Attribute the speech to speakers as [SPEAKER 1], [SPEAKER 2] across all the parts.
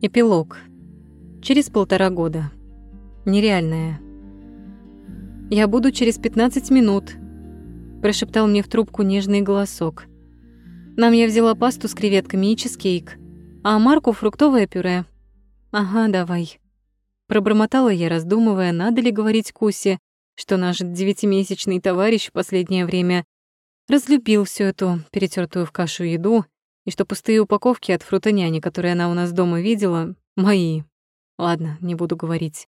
[SPEAKER 1] Эпилог. Через полтора года. Нереальное. «Я буду через 15 минут», — прошептал мне в трубку нежный голосок. «Нам я взяла пасту с креветками и чизкейк, а Марку фруктовое пюре». «Ага, давай». Пробормотала я, раздумывая, надо ли говорить Кусе, что наш девятимесячный товарищ в последнее время разлюбил всю эту перетертую в кашу еду и что пустые упаковки от фрутоняни, которые она у нас дома видела, мои. Ладно, не буду говорить.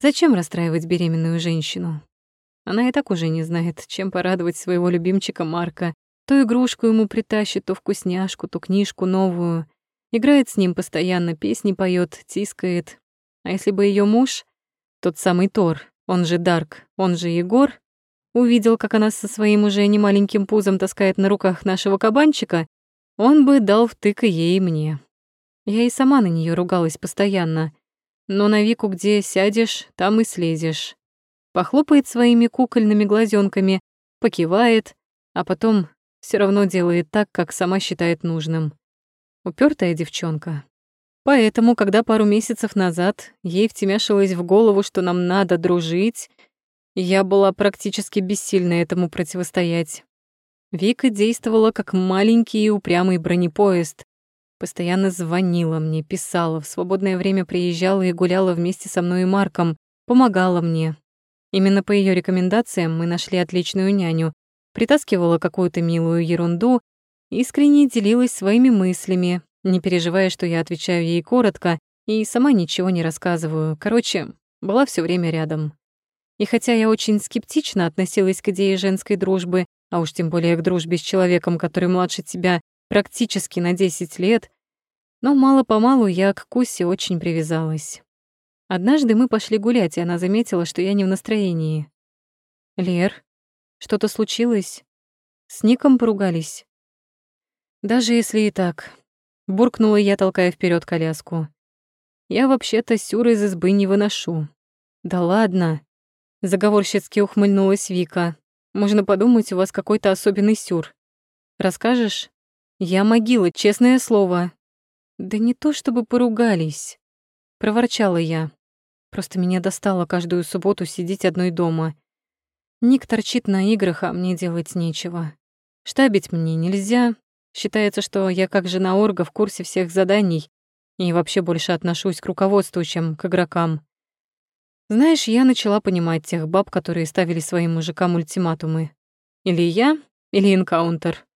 [SPEAKER 1] Зачем расстраивать беременную женщину? Она и так уже не знает, чем порадовать своего любимчика Марка. То игрушку ему притащит, то вкусняшку, то книжку новую. Играет с ним постоянно, песни поет, тискает. А если бы ее муж, тот самый Тор, он же Дарк, он же Егор, увидел, как она со своим уже немаленьким пузом таскает на руках нашего кабанчика, он бы дал втык и ей, и мне. Я и сама на нее ругалась постоянно. Но на Вику где сядешь, там и слезешь. Похлопает своими кукольными глазенками, покивает, а потом все равно делает так, как сама считает нужным. Упертая девчонка. Поэтому, когда пару месяцев назад ей втемяшилось в голову, что нам надо дружить, я была практически бессильна этому противостоять. Вика действовала как маленький и упрямый бронепоезд. Постоянно звонила мне, писала, в свободное время приезжала и гуляла вместе со мной и Марком, помогала мне. Именно по ее рекомендациям мы нашли отличную няню, притаскивала какую-то милую ерунду, искренне делилась своими мыслями, не переживая, что я отвечаю ей коротко и сама ничего не рассказываю. Короче, была все время рядом. И хотя я очень скептично относилась к идее женской дружбы, а уж тем более к дружбе с человеком, который младше тебя практически на 10 лет, но мало-помалу я к Кусе очень привязалась. Однажды мы пошли гулять, и она заметила, что я не в настроении. «Лер, что-то случилось? С Ником поругались?» «Даже если и так», — буркнула я, толкая вперед коляску. «Я вообще-то сюр из избы не выношу». «Да ладно», — заговорщицки ухмыльнулась Вика, можно подумать, у вас какой-то особенный сюр. Расскажешь? Я могила, честное слово. Да не то чтобы поругались. Проворчала я. Просто меня достало каждую субботу сидеть одной дома. Ник торчит на играх, а мне делать нечего. Штабить мне нельзя. Считается, что я как жена Орга в курсе всех заданий и вообще больше отношусь к руководству, чем к игрокам. Знаешь, я начала понимать тех баб, которые ставили своим мужикам ультиматумы. Или я, или энкаунтер.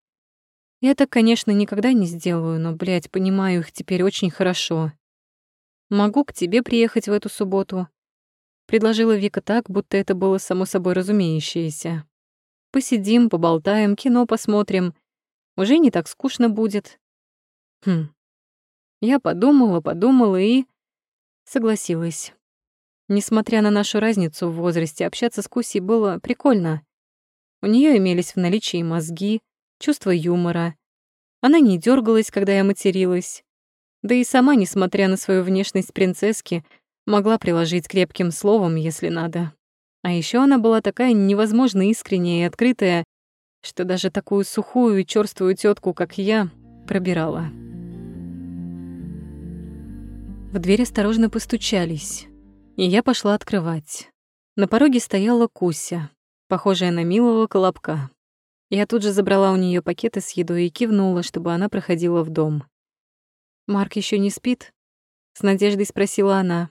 [SPEAKER 1] Я так, конечно, никогда не сделаю, но, блядь, понимаю их теперь очень хорошо. Могу к тебе приехать в эту субботу? Предложила Вика так, будто это было само собой разумеющееся. Посидим, поболтаем, кино посмотрим. Уже не так скучно будет. Хм. Я подумала, подумала и... Согласилась. Несмотря на нашу разницу в возрасте, общаться с Кусей было прикольно. У нее имелись в наличии мозги, чувство юмора. Она не дергалась, когда я материлась. Да и сама, несмотря на свою внешность принцесски, могла приложить крепким словом, если надо. А еще она была такая невозможно искренняя и открытая, что даже такую сухую и чёрствую тетку, как я, пробирала. В дверь осторожно постучались. И я пошла открывать. На пороге стояла Куся, похожая на милого колобка. Я тут же забрала у нее пакеты с едой и кивнула, чтобы она проходила в дом. «Марк еще не спит?» — с надеждой спросила она.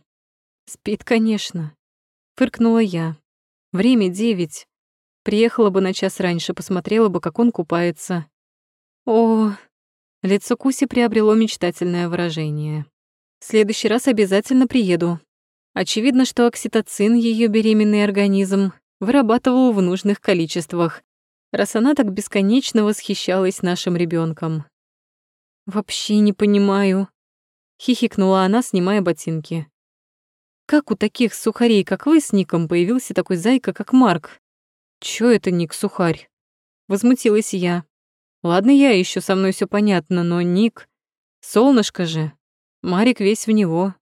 [SPEAKER 1] «Спит, конечно», — фыркнула я. «Время девять. Приехала бы на час раньше, посмотрела бы, как он купается». «О...» Лицо Куси приобрело мечтательное выражение. «В следующий раз обязательно приеду», Очевидно, что окситоцин ее беременный организм вырабатывал в нужных количествах, раз она так бесконечно восхищалась нашим ребенком. «Вообще не понимаю», — хихикнула она, снимая ботинки. «Как у таких сухарей, как вы с Ником, появился такой зайка, как Марк? Чё это Ник сухарь?» Возмутилась я. «Ладно, я еще со мной все понятно, но Ник... Солнышко же. Марик весь в него.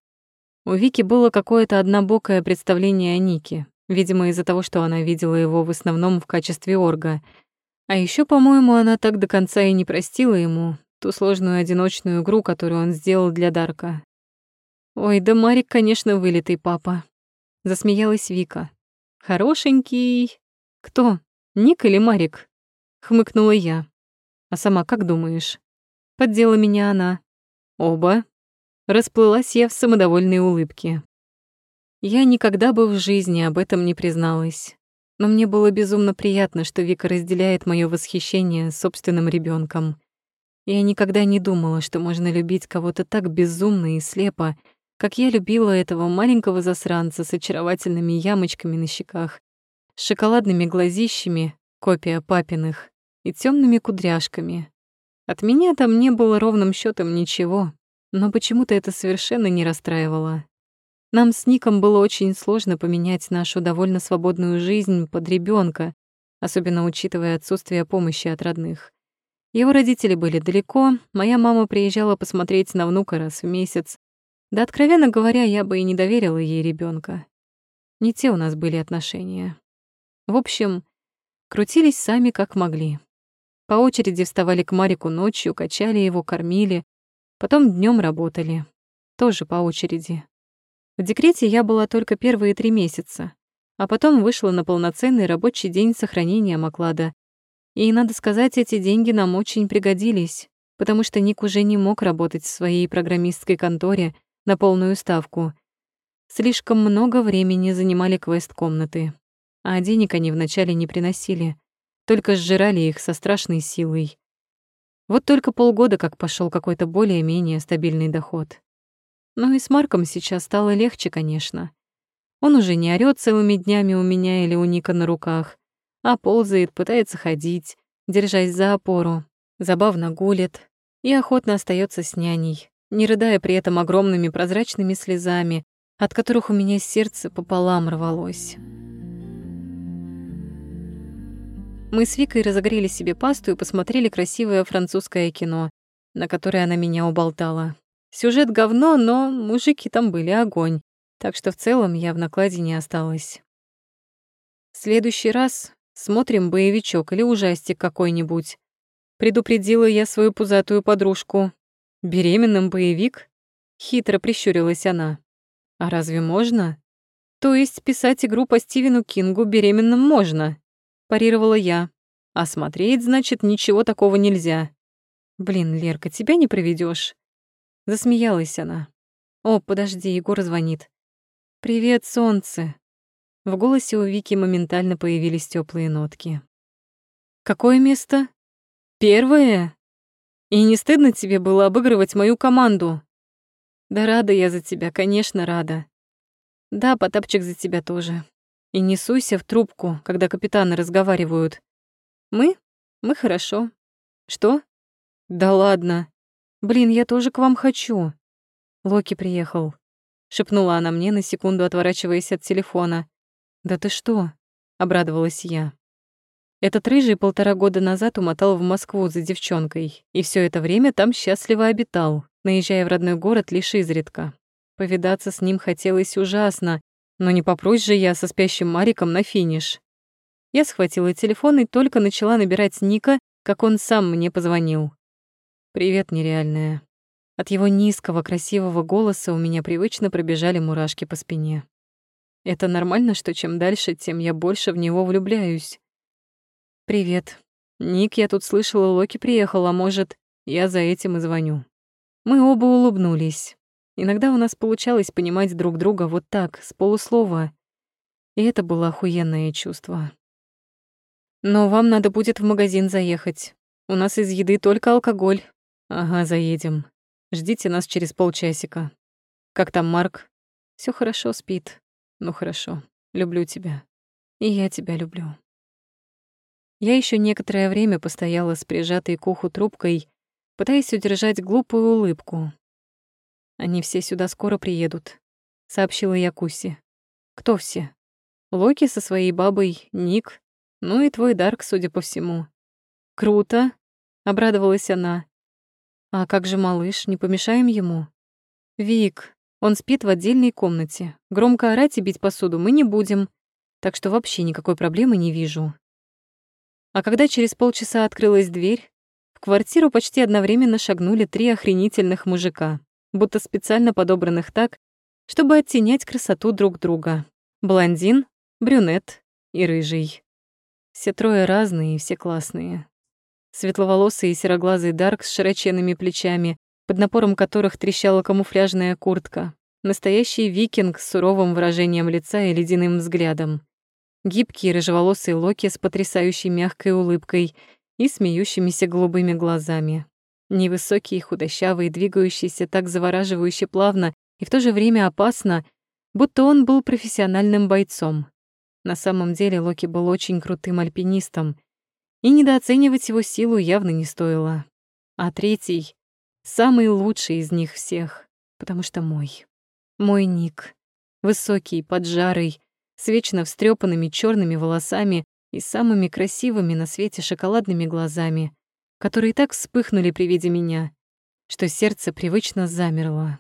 [SPEAKER 1] У Вики было какое-то однобокое представление о Нике, видимо, из-за того, что она видела его в основном в качестве орга. А еще, по-моему, она так до конца и не простила ему ту сложную одиночную игру, которую он сделал для Дарка. Ой, да Марик, конечно, вылитый папа. Засмеялась Вика. Хорошенький. Кто? Ник или Марик? Хмыкнула я. А сама как думаешь? Поддела меня она. Оба. Расплылась я в самодовольной улыбке. Я никогда бы в жизни об этом не призналась. Но мне было безумно приятно, что Вика разделяет моё восхищение собственным ребёнком. Я никогда не думала, что можно любить кого-то так безумно и слепо, как я любила этого маленького засранца с очаровательными ямочками на щеках, с шоколадными глазищами, копия папиных, и тёмными кудряшками. От меня там не было ровным счётом ничего, но почему-то это совершенно не расстраивало. Нам с Ником было очень сложно поменять нашу довольно свободную жизнь под ребенка, особенно учитывая отсутствие помощи от родных. Его родители были далеко, моя мама приезжала посмотреть на внука раз в месяц. Да, откровенно говоря, я бы и не доверила ей ребенка. Не те у нас были отношения. В общем, крутились сами как могли. По очереди вставали к Марику ночью, качали его, кормили, потом днем работали. Тоже по очереди. В декрете я была только первые три месяца, а потом вышла на полноценный рабочий день сохранения Маклада. И, надо сказать, эти деньги нам очень пригодились, потому что Ник уже не мог работать в своей программистской конторе на полную ставку. Слишком много времени занимали квест-комнаты, а денег они вначале не приносили, только сжирали их со страшной силой. Вот только полгода как пошел какой-то более-менее стабильный доход. Но и с Марком сейчас стало легче, конечно. Он уже не орёт целыми днями у меня или у Ника на руках, а ползает, пытается ходить, держась за опору, забавно гулит и охотно остается с няней, не рыдая при этом огромными прозрачными слезами, от которых у меня сердце пополам рвалось. Мы с Викой разогрели себе пасту и посмотрели красивое французское кино, на которое она меня уболтала. Сюжет говно, но мужики там были огонь, так что в целом я в накладе не осталась. В следующий раз смотрим боевичок или ужастик какой-нибудь. Предупредила я свою пузатую подружку. Беременным боевик? Хитро прищурилась она. А разве можно? То есть писать игру по Стивену Кингу беременным можно? Парировала я. А смотреть, значит, ничего такого нельзя. Блин, Лерка, тебя не проведешь. Засмеялась она. «О, подожди, Егор звонит. Привет, солнце!» В голосе у Вики моментально появились теплые нотки. «Какое место? Первое? И не стыдно тебе было обыгрывать мою команду?» «Да рада я за тебя, конечно, рада. Да, Потапчик за тебя тоже. И не суйся в трубку, когда капитаны разговаривают. Мы? Мы хорошо. Что? Да ладно. «Блин, я тоже к вам хочу». Локи приехал. Шепнула она мне на секунду, отворачиваясь от телефона. «Да ты что?» — обрадовалась я. Этот рыжий полтора года назад умотал в Москву за девчонкой, и все это время там счастливо обитал, наезжая в родной город лишь изредка. Повидаться с ним хотелось ужасно, но не попрусь же я со спящим Мариком на финиш. Я схватила телефон и только начала набирать Ника, как он сам мне позвонил. «Привет, нереальная». От его низкого, красивого голоса у меня привычно пробежали мурашки по спине. Это нормально, что чем дальше, тем я больше в него влюбляюсь. «Привет. Ник, я тут слышала, Локи приехал, а может, я за этим и звоню». Мы оба улыбнулись. Иногда у нас получалось понимать друг друга вот так, с полуслова. И это было охуенное чувство. Но вам надо будет в магазин заехать. У нас из еды только алкоголь, Ага, заедем. Ждите нас через полчасика. Как там Марк? Все хорошо, спит. Ну хорошо. Люблю тебя. И я тебя люблю. Я еще некоторое время постояла с прижатой к уху трубкой, пытаясь удержать глупую улыбку. Они все сюда скоро приедут, сообщила я Куси. Кто все? Локи со своей бабой, Ник, ну и твой Дарк, судя по всему. Круто, обрадовалась она. А как же малыш, не помешаем ему? Вик, он спит в отдельной комнате. Громко орать и бить посуду мы не будем, так что вообще никакой проблемы не вижу. А когда через полчаса открылась дверь, в квартиру почти одновременно шагнули три охренительных мужика, будто специально подобранных так, чтобы оттенять красоту друг друга. Блондин, брюнет и рыжий. Все трое разные и все классные. Светловолосый и сероглазый Дарк с широченными плечами, под напором которых трещала камуфляжная куртка. Настоящий викинг с суровым выражением лица и ледяным взглядом. Гибкий рыжеволосый Локи с потрясающей мягкой улыбкой и смеющимися голубыми глазами. Невысокий, худощавый, двигающийся так завораживающе плавно и в то же время опасно, будто он был профессиональным бойцом. На самом деле Локи был очень крутым альпинистом, и недооценивать его силу явно не стоило. А третий — самый лучший из них всех, потому что мой. Мой Ник. Высокий, поджарый, с вечно встрепанными черными волосами и самыми красивыми на свете шоколадными глазами, которые так вспыхнули при виде меня, что сердце привычно замерло.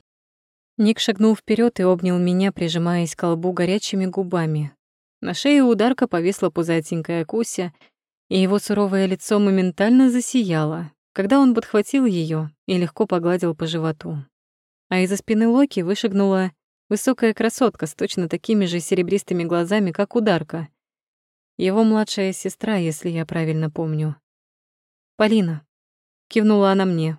[SPEAKER 1] Ник шагнул вперед и обнял меня, прижимаясь к колбу горячими губами. На шее у Дарка повисла пузатенькая Куся, и его суровое лицо моментально засияло, когда он подхватил ее и легко погладил по животу. А из-за спины Локи вышагнула Высокая красотка с точно такими же серебристыми глазами, как у Дарка. Его младшая сестра, если я правильно помню. «Полина», — кивнула она мне.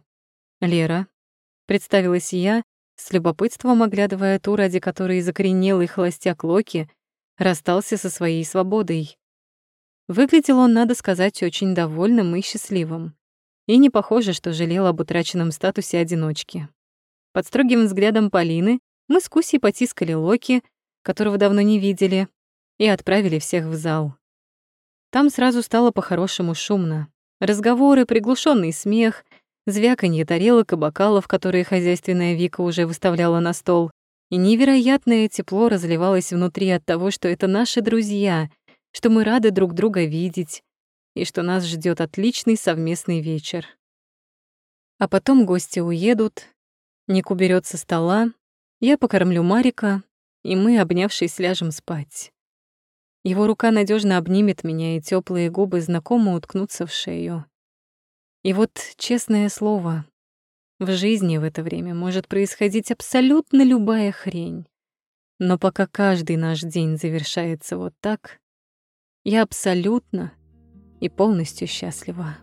[SPEAKER 1] «Лера», — представилась я, с любопытством оглядывая ту, ради которой закоренелый холостяк Локи расстался со своей свободой. Выглядел он, надо сказать, очень довольным и счастливым. И не похоже, что жалел об утраченном статусе одиночки. Под строгим взглядом Полины мы с Кусей потискали Локи, которого давно не видели, и отправили всех в зал. Там сразу стало по-хорошему шумно. Разговоры, приглушенный смех, звяканье тарелок и бокалов, которые хозяйственная Вика уже выставляла на стол, и невероятное тепло разливалось внутри от того, что это наши друзья, что мы рады друг друга видеть, и что нас ждет отличный совместный вечер. А потом гости уедут, Ник уберет со стола, я покормлю Марика, и мы, обнявшись, ляжем спать. Его рука надежно обнимет меня, и теплые губы знакомо уткнутся в шею. И вот, честное слово, в жизни в это время может происходить абсолютно любая хрень. Но пока каждый наш день завершается вот так, я абсолютно и полностью счастлива.